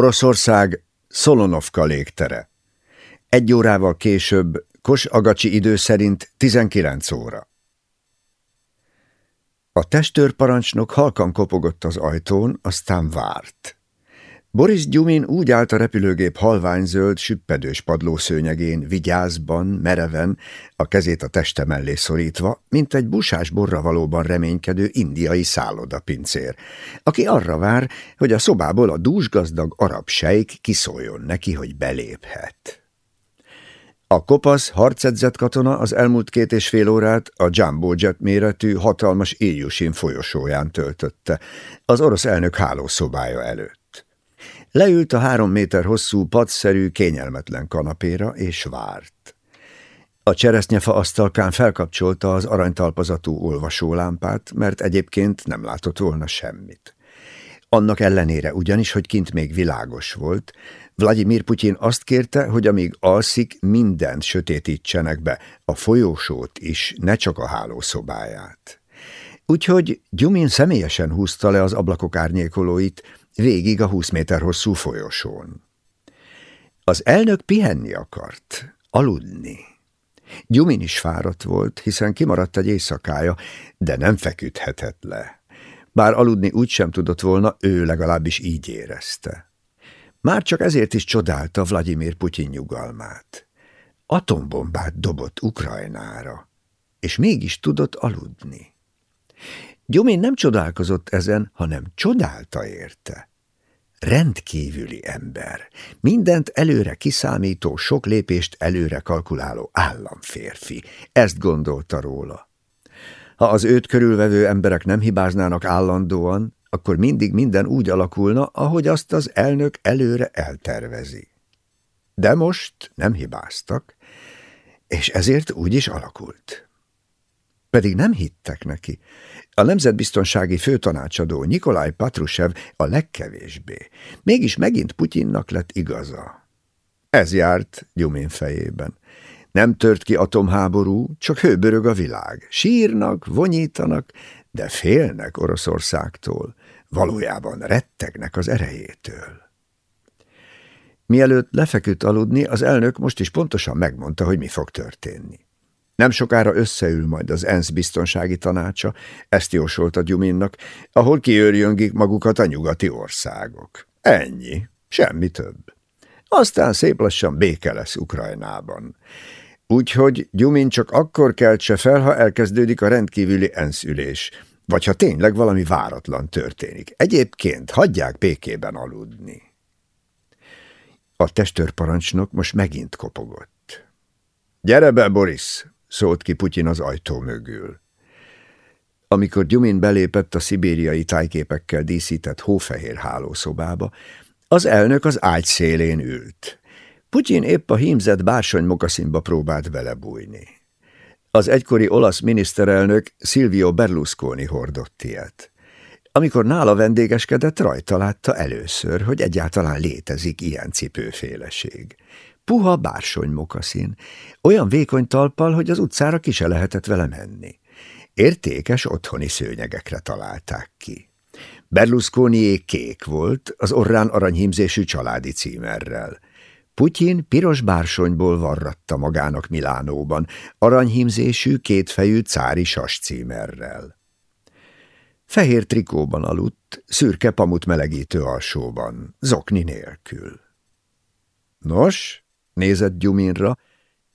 Oroszország, Szolonovka légtere. Egy órával később, Kos-Agacsi idő szerint 19 óra. A testőrparancsnok halkan kopogott az ajtón, aztán várt. Boris Gyumin úgy állt a repülőgép halványzöld, süppedős padlószőnyegén, vigyázban, mereven, a kezét a teste mellé szorítva, mint egy busás borra valóban reménykedő indiai szállodapincér, aki arra vár, hogy a szobából a dúsgazdag arab sejk kiszóljon neki, hogy beléphet. A kopasz, harcedzett katona az elmúlt két és fél órát a Jumbo Jet méretű, hatalmas Iljusin folyosóján töltötte, az orosz elnök hálószobája előtt. Leült a három méter hosszú, padszerű, kényelmetlen kanapéra, és várt. A cseresznyefa asztalkán felkapcsolta az aranytalpazatú olvasólámpát, mert egyébként nem látott volna semmit. Annak ellenére ugyanis, hogy kint még világos volt, Vladimir Putyin azt kérte, hogy amíg alszik, mindent sötétítsenek be, a folyósót is, ne csak a hálószobáját. Úgyhogy Gyumin személyesen húzta le az ablakok árnyékolóit, végig a húsz méter hosszú folyosón. Az elnök pihenni akart, aludni. Gyumin is fáradt volt, hiszen kimaradt egy éjszakája, de nem feküdhetett le. Bár aludni úgy sem tudott volna, ő legalábbis így érezte. Már csak ezért is csodálta Vladimir Putyin nyugalmát. Atombombát dobott Ukrajnára, és mégis tudott aludni. Gyumin nem csodálkozott ezen, hanem csodálta érte. Rendkívüli ember, mindent előre kiszámító, sok lépést előre kalkuláló államférfi, ezt gondolta róla. Ha az őt körülvevő emberek nem hibáznának állandóan, akkor mindig minden úgy alakulna, ahogy azt az elnök előre eltervezi. De most nem hibáztak, és ezért úgy is alakult. Pedig nem hittek neki. A nemzetbiztonsági főtanácsadó Nikolaj Patrushev a legkevésbé. Mégis megint Putyinnak lett igaza. Ez járt Gyumin fejében. Nem tört ki atomháború, csak hőbörög a világ. Sírnak, vonyítanak, de félnek Oroszországtól. Valójában rettegnek az erejétől. Mielőtt lefeküdt aludni, az elnök most is pontosan megmondta, hogy mi fog történni. Nem sokára összeül majd az ENSZ biztonsági tanácsa, ezt jósolta Gyuminnak, ahol kiőrjöngik magukat a nyugati országok. Ennyi, semmi több. Aztán szép lassan béke lesz Ukrajnában. Úgyhogy Gyumin csak akkor keltse fel, ha elkezdődik a rendkívüli ENSZ ülés, vagy ha tényleg valami váratlan történik. Egyébként hagyják békében aludni. A testőrparancsnok most megint kopogott. – Gyere be, Boris! Szólt ki Putyin az ajtó mögül. Amikor Gyumin belépett a szibériai tájképekkel díszített hófehér hálószobába, az elnök az ágy szélén ült. Putyin épp a hímzett bársony mokaszínba próbált belebújni. Az egykori olasz miniszterelnök Silvio Berlusconi hordott ilyet. Amikor nála vendégeskedett, rajta látta először, hogy egyáltalán létezik ilyen cipőféleség. Puha bársony mokaszín, olyan vékony talppal, hogy az utcára ki se lehetett vele menni. Értékes otthoni szőnyegekre találták ki. Berlusconié kék volt, az orrán aranyhímzésű családi címerrel. Putyin piros bársonyból varratta magának Milánóban, aranyhímzésű kétfejű cári sas címerrel. Fehér trikóban aludt, szürke pamut melegítő alsóban, zokni nélkül. Nos, Nézett Gyuminra,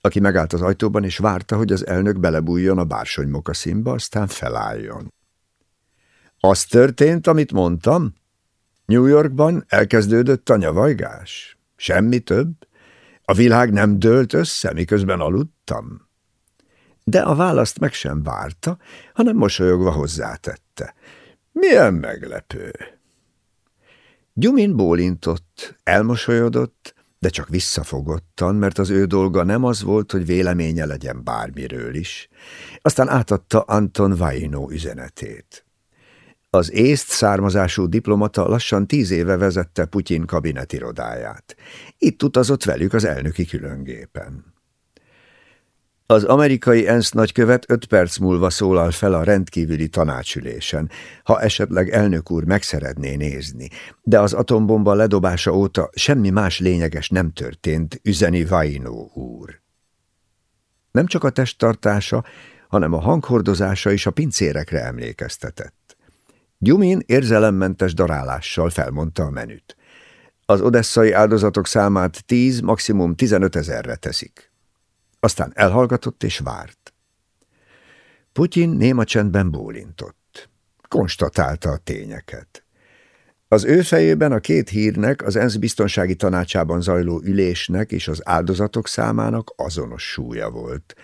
aki megállt az ajtóban, és várta, hogy az elnök belebújjon a bársony mokaszínba, aztán felálljon. Az történt, amit mondtam? New Yorkban elkezdődött a nyavajgás. Semmi több. A világ nem dőlt össze, miközben aludtam. De a választ meg sem várta, hanem mosolyogva hozzátette. Milyen meglepő! Gyumin bólintott, elmosolyodott, de csak visszafogottan, mert az ő dolga nem az volt, hogy véleménye legyen bármiről is. Aztán átadta Anton Vaino üzenetét. Az észt származású diplomata lassan tíz éve vezette Putyin kabinetirodáját. irodáját. Itt utazott velük az elnöki különgépen. Az amerikai ENSZ nagykövet öt perc múlva szólal fel a rendkívüli tanácsülésen, ha esetleg elnök úr meg szeretné nézni, de az atombomba ledobása óta semmi más lényeges nem történt, üzeni Vaino úr. Nem csak a testtartása, hanem a hanghordozása is a pincérekre emlékeztetett. Gyumin érzelemmentes darálással felmondta a menüt. Az odesszai áldozatok számát 10, maximum 15 ezerre teszik. Aztán elhallgatott és várt. Putyin néma csendben bólintott. Konstatálta a tényeket. Az ő fejében a két hírnek, az ENSZ biztonsági tanácsában zajló ülésnek és az áldozatok számának azonos súlya volt.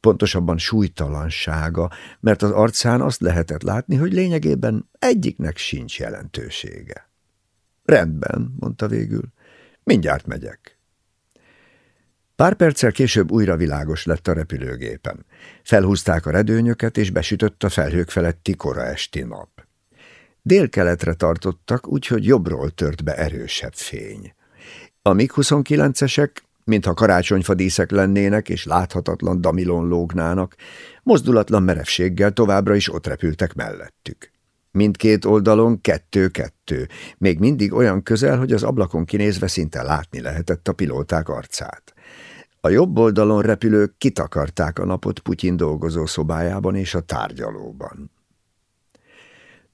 Pontosabban súlytalansága, mert az arcán azt lehetett látni, hogy lényegében egyiknek sincs jelentősége. Rendben, mondta végül, mindjárt megyek. Pár perccel később újra világos lett a repülőgépen. Felhúzták a redőnyöket, és besütött a felhők feletti kora esti nap. Délkeletre tartottak, úgyhogy jobbról tört be erősebb fény. A MiG-29-esek, mintha karácsonyfadíszek lennének és láthatatlan damilon lógnának, mozdulatlan merevséggel továbbra is ott repültek mellettük. Mindkét oldalon kettő-kettő, még mindig olyan közel, hogy az ablakon kinézve szinte látni lehetett a pilóták arcát. A jobb oldalon repülők kitakarták a napot Putyin dolgozó szobájában és a tárgyalóban.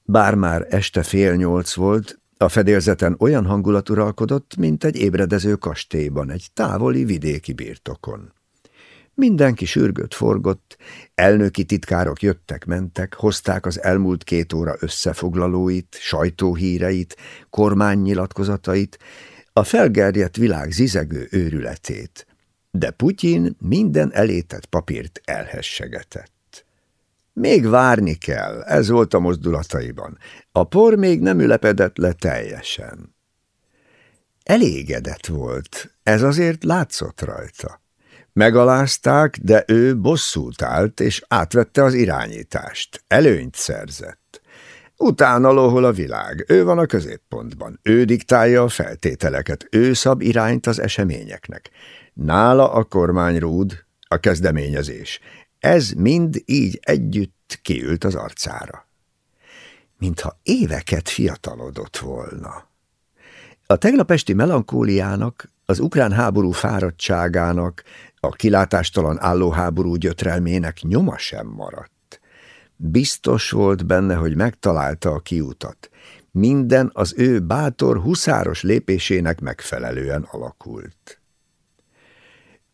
Bár már este fél nyolc volt, a fedélzeten olyan hangulat uralkodott, mint egy ébredező kastélyban, egy távoli vidéki birtokon. Mindenki sürgött, forgott, elnöki titkárok jöttek-mentek, hozták az elmúlt két óra összefoglalóit, sajtóhíreit, kormánynyilatkozatait, a felgerjedt világ zizegő őrületét, de Putyin minden elétett papírt elhessegetett. Még várni kell, ez volt a mozdulataiban. A por még nem ülepedett le teljesen. Elégedett volt, ez azért látszott rajta. Megalázták, de ő bosszút állt, és átvette az irányítást. Előnyt szerzett. Utána lohol a világ, ő van a középpontban, ő diktálja a feltételeket, ő szab irányt az eseményeknek. Nála a kormányrúd, a kezdeményezés. Ez mind így együtt kiült az arcára. Mintha éveket fiatalodott volna. A tegnap esti melankóliának, az ukrán háború fáradtságának, a kilátástalan álló háború gyötrelmének nyoma sem maradt. Biztos volt benne, hogy megtalálta a kiutat. Minden az ő bátor, huszáros lépésének megfelelően alakult.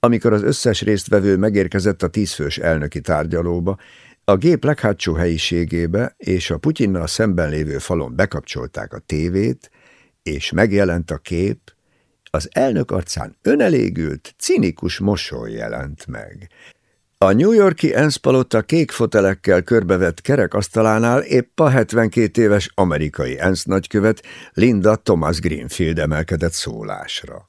Amikor az összes résztvevő megérkezett a tízfős elnöki tárgyalóba, a gép leghátsó helyiségébe és a Putyinnal szemben lévő falon bekapcsolták a tévét, és megjelent a kép, az elnök arcán önelégült, cinikus mosoly jelent meg. A New Yorki ENSZ palota kék fotelekkel körbevett kerekasztalánál épp a 72 éves amerikai ENSZ nagykövet Linda Thomas Greenfield emelkedett szólásra.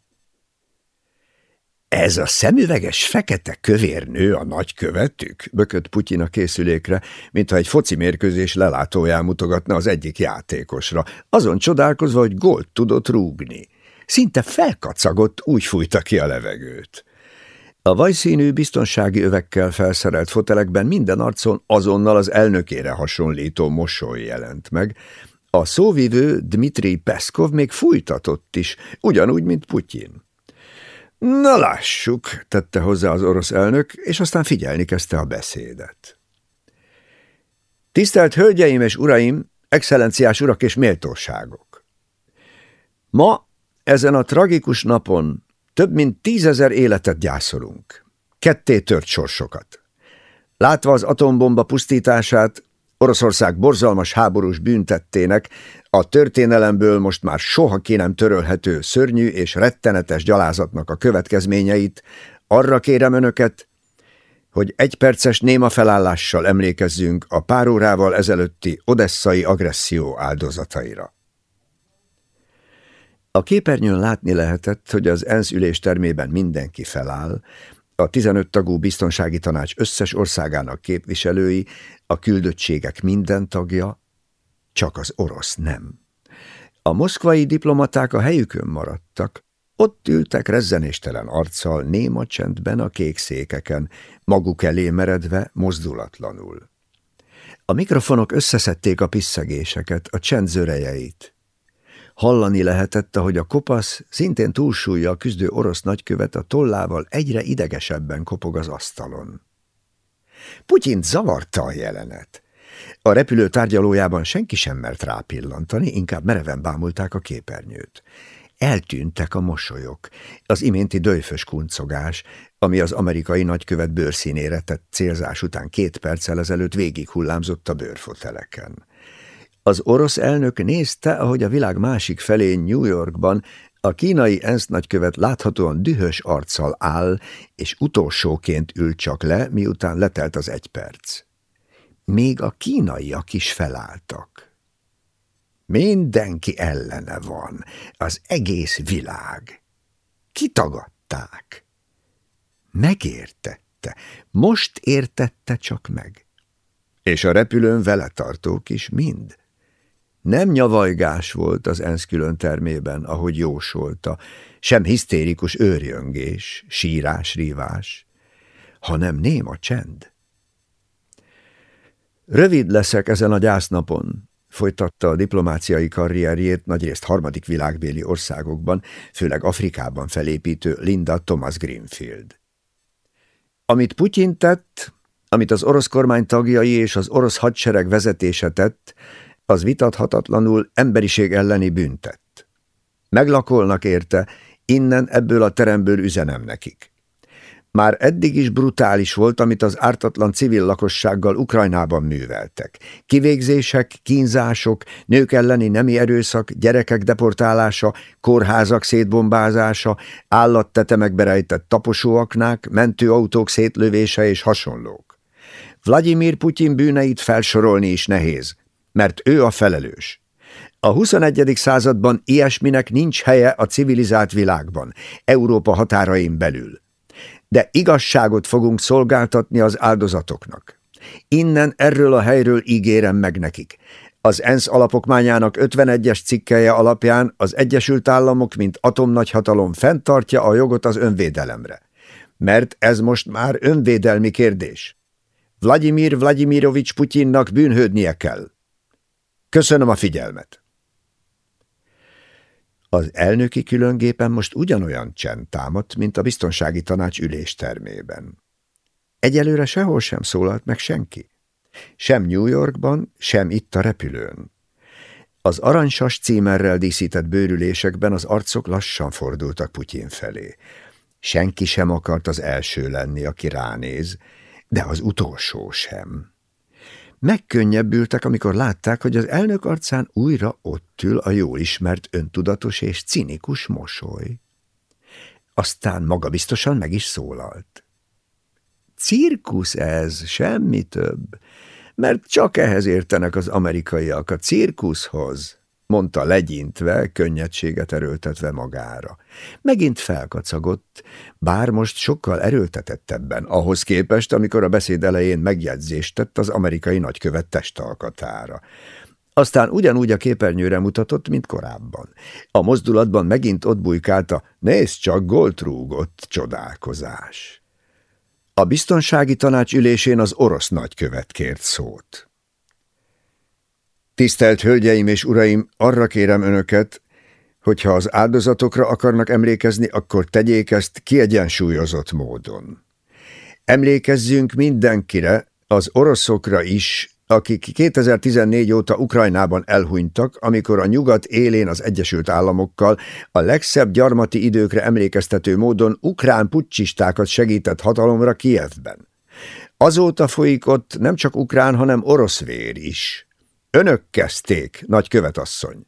Ez a szemüveges fekete kövér nő a nagykövetük? Bökött Putyin a készülékre, mintha egy foci mérkőzés lelátóján mutogatna az egyik játékosra, azon csodálkozva, hogy gólt tudott rúgni. Szinte felkacagott, úgy fújta ki a levegőt. A vajszínű biztonsági övekkel felszerelt fotelekben minden arcon azonnal az elnökére hasonlító mosoly jelent meg. A szóvivő Dmitri Peszkov még fújtatott is, ugyanúgy, mint Putyin. Na lássuk, tette hozzá az orosz elnök, és aztán figyelni kezdte a beszédet. Tisztelt Hölgyeim és Uraim, excellenciás urak és méltóságok! Ma, ezen a tragikus napon több mint tízezer életet gyászolunk. Ketté tört sorsokat. Látva az atombomba pusztítását, Oroszország borzalmas háborús büntettének, a történelemből most már soha ki nem törölhető szörnyű és rettenetes gyalázatnak a következményeit, arra kérem önöket, hogy egy perces néma felállással emlékezzünk a pár órával ezelőtti odesszai agresszió áldozataira. A képernyőn látni lehetett, hogy az ENSZ üléstermében mindenki feláll, a 15 tagú biztonsági tanács összes országának képviselői, a küldöttségek minden tagja, csak az orosz nem. A moszkvai diplomaták a helyükön maradtak, Ott ültek rezzenéstelen arccal, néma csendben a kék székeken, maguk elé meredve, mozdulatlanul. A mikrofonok összeszedték a pisszegéseket, a csend zörejeit. Hallani lehetett, ahogy a kopasz, szintén túlsúlya küzdő orosz nagykövet a tollával egyre idegesebben kopog az asztalon. Putyint zavarta a jelenet. A repülő tárgyalójában senki sem mert rápillantani, inkább mereven bámulták a képernyőt. Eltűntek a mosolyok, az iménti döjfös kuncogás, ami az amerikai nagykövet bőrszínére tett célzás után két perccel ezelőtt végig hullámzott a bőrfoteleken. Az orosz elnök nézte, ahogy a világ másik felén New Yorkban a kínai ENSZ nagykövet láthatóan dühös arccal áll, és utolsóként ül csak le, miután letelt az egy perc. Még a kínaiak is felálltak. Mindenki ellene van, az egész világ. Kitagadták. Megértette, most értette csak meg. És a repülőn vele tartók is mind. Nem nyavajgás volt az ENSZ külön termében, ahogy jósolta, sem hisztérikus őrjöngés, sírás, rívás, hanem néma csend. Rövid leszek ezen a gyásznapon, folytatta a diplomáciai karrierjét nagyrészt harmadik világbéli országokban, főleg Afrikában felépítő Linda Thomas Greenfield. Amit Putyin tett, amit az orosz kormány tagjai és az orosz hadsereg vezetése tett, az vitathatatlanul emberiség elleni büntet. Meglakolnak érte, innen ebből a teremből üzenem nekik. Már eddig is brutális volt, amit az ártatlan civil lakossággal Ukrajnában műveltek. Kivégzések, kínzások, nők elleni nemi erőszak, gyerekek deportálása, kórházak szétbombázása, állattetemekbe rejtett taposóaknák, mentőautók szétlövése és hasonlók. Vladimir Putyin bűneit felsorolni is nehéz, mert ő a felelős. A 21. században ilyesminek nincs helye a civilizált világban, Európa határain belül de igazságot fogunk szolgáltatni az áldozatoknak. Innen erről a helyről ígérem meg nekik. Az ENSZ alapokmányának 51-es cikkelje alapján az Egyesült Államok, mint atomnagyhatalom fenntartja a jogot az önvédelemre. Mert ez most már önvédelmi kérdés. Vladimir Vladimirovics Putyinnak bűnhődnie kell. Köszönöm a figyelmet! Az elnöki különgépen most ugyanolyan csend támadt, mint a biztonsági tanács üléstermében. Egyelőre sehol sem szólalt meg senki. Sem New Yorkban, sem itt a repülőn. Az aranysas címerrel díszített bőrülésekben az arcok lassan fordultak Putyin felé. Senki sem akart az első lenni, aki ránéz, de az utolsó sem. Megkönnyebbültek, amikor látták, hogy az elnök arcán újra ott ül a jól ismert öntudatos és cinikus mosoly. Aztán magabiztosan meg is szólalt. Cirkusz ez, semmi több, mert csak ehhez értenek az amerikaiak, a cirkuszhoz mondta legyintve, könnyedséget erőltetve magára. Megint felkacagott, bár most sokkal erőltetettebben, ahhoz képest, amikor a beszéd elején megjegyzést tett az amerikai nagykövet testalkatára. Aztán ugyanúgy a képernyőre mutatott, mint korábban. A mozdulatban megint ott a nézd csak, goltrúgott csodálkozás. A biztonsági tanács ülésén az orosz nagykövet kért szót. Tisztelt Hölgyeim és Uraim, arra kérem Önöket, hogyha az áldozatokra akarnak emlékezni, akkor tegyék ezt kiegyensúlyozott módon. Emlékezzünk mindenkire, az oroszokra is, akik 2014 óta Ukrajnában elhunytak, amikor a nyugat élén az Egyesült Államokkal a legszebb gyarmati időkre emlékeztető módon ukrán pucsistákat segített hatalomra Kievben. Azóta folyik ott nem csak ukrán, hanem orosz vér is. Önök kezdték, nagy követasszony.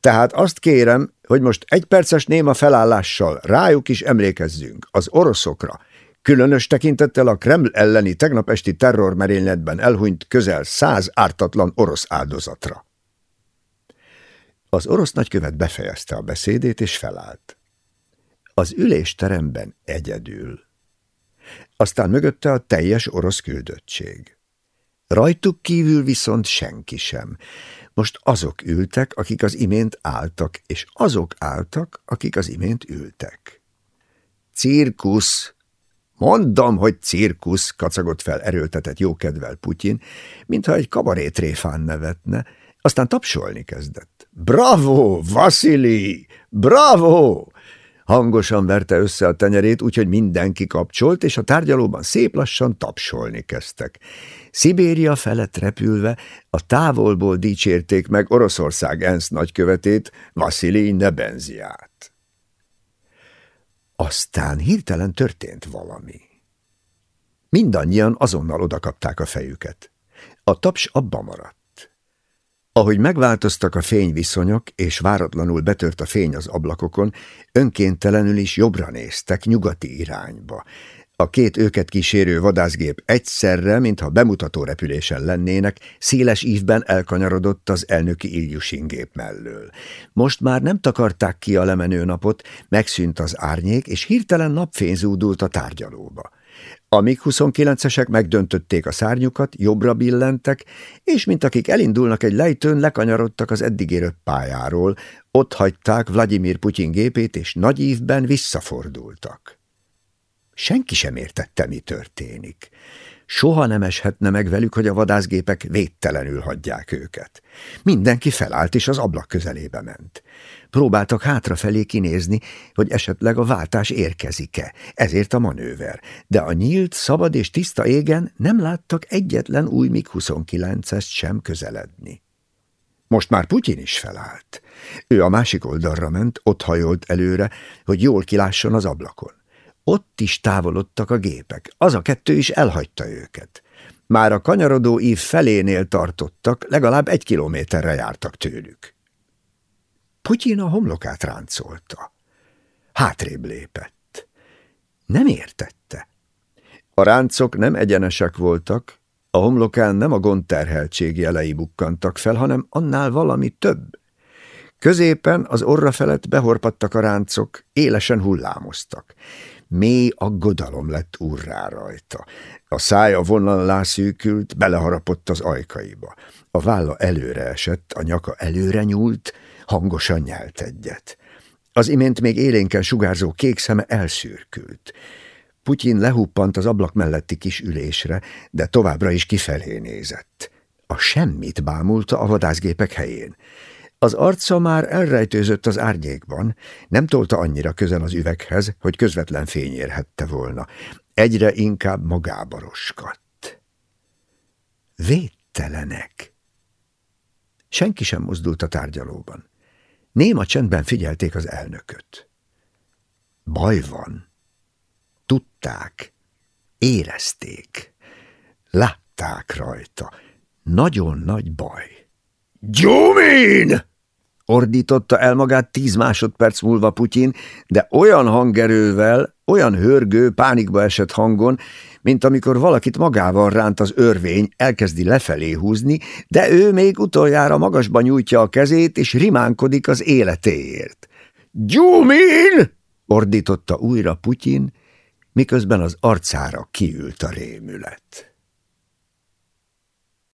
Tehát azt kérem, hogy most egy perces néma felállással rájuk is emlékezzünk, az oroszokra, különös tekintettel a Kreml elleni tegnap esti terrormerényletben elhunyt közel száz ártatlan orosz áldozatra. Az orosz nagykövet befejezte a beszédét és felállt. Az ülésteremben egyedül. Aztán mögötte a teljes orosz küldöttség. Rajtuk kívül viszont senki sem. Most azok ültek, akik az imént álltak, és azok álltak, akik az imént ültek. Cirkusz! Mondom, hogy cirkusz, kacagott fel erőltetett jókedvel Putyin, mintha egy kabarétréfán nevetne, aztán tapsolni kezdett. Bravo, Vasili! Bravo! Hangosan verte össze a tenyerét, úgyhogy mindenki kapcsolt, és a tárgyalóban szép lassan tapsolni kezdtek. Szibéria felett repülve a távolból dicsérték meg Oroszország ENSZ nagykövetét, Vasili Nebenziát. Aztán hirtelen történt valami. Mindannyian azonnal odakapták a fejüket. A taps abba maradt. Ahogy megváltoztak a fényviszonyok, és váratlanul betört a fény az ablakokon, önkéntelenül is jobbra néztek, nyugati irányba. A két őket kísérő vadászgép egyszerre, mintha bemutató repülésen lennének, széles ívben elkanyarodott az elnöki Ilyushin gép mellől. Most már nem takarták ki a lemenő napot, megszűnt az árnyék, és hirtelen napfény zúdult a tárgyalóba. A MiG-29-esek megdöntötték a szárnyukat, jobbra billentek, és mint akik elindulnak egy lejtőn, lekanyarodtak az eddig érő pályáról, ott hagyták Vladimir Putyin gépét, és nagy ívben visszafordultak. Senki sem értette, mi történik. Soha nem eshetne meg velük, hogy a vadászgépek védtelenül hagyják őket. Mindenki felállt, és az ablak közelébe ment. Próbáltak hátrafelé kinézni, hogy esetleg a váltás érkezik-e, ezért a manőver, de a nyílt, szabad és tiszta égen nem láttak egyetlen új MiG-29-est sem közeledni. Most már Putyin is felállt. Ő a másik oldalra ment, ott hajolt előre, hogy jól kilásson az ablakon. Ott is távolodtak a gépek, az a kettő is elhagyta őket. Már a kanyarodó ív felénél tartottak, legalább egy kilométerre jártak tőlük. Putyin a homlokát ráncolta. Hátrébb lépett. Nem értette. A ráncok nem egyenesek voltak, a homlokán nem a gondterheltség jelei bukkantak fel, hanem annál valami több. Középen az orra felett behorpadtak a ráncok, élesen hullámoztak. Mély aggodalom lett urrá rajta. A szája vonallá szűkült, beleharapott az ajkaiba. A válla előre esett, a nyaka előre nyúlt, hangosan nyelt egyet. Az imént még élénken sugárzó kék szeme elszürkült. Putyin lehuppant az ablak melletti kis ülésre, de továbbra is kifelé nézett. A semmit bámulta a vadászgépek helyén. Az arca már elrejtőzött az árnyékban, nem tolta annyira közel az üveghez, hogy közvetlen fény érhette volna. Egyre inkább magába roskadt. Védtelenek. Senki sem mozdult a tárgyalóban. Néma csendben figyelték az elnököt. Baj van. Tudták, érezték, látták rajta. Nagyon nagy baj. Gyumin! Ordította el magát tíz másodperc múlva Putyin, de olyan hangerővel, olyan hörgő, pánikba esett hangon, mint amikor valakit magával ránt az örvény, elkezdi lefelé húzni, de ő még utoljára magasba nyújtja a kezét, és rimánkodik az életéért. – Gyumin! – ordította újra Putyin, miközben az arcára kiült a rémület.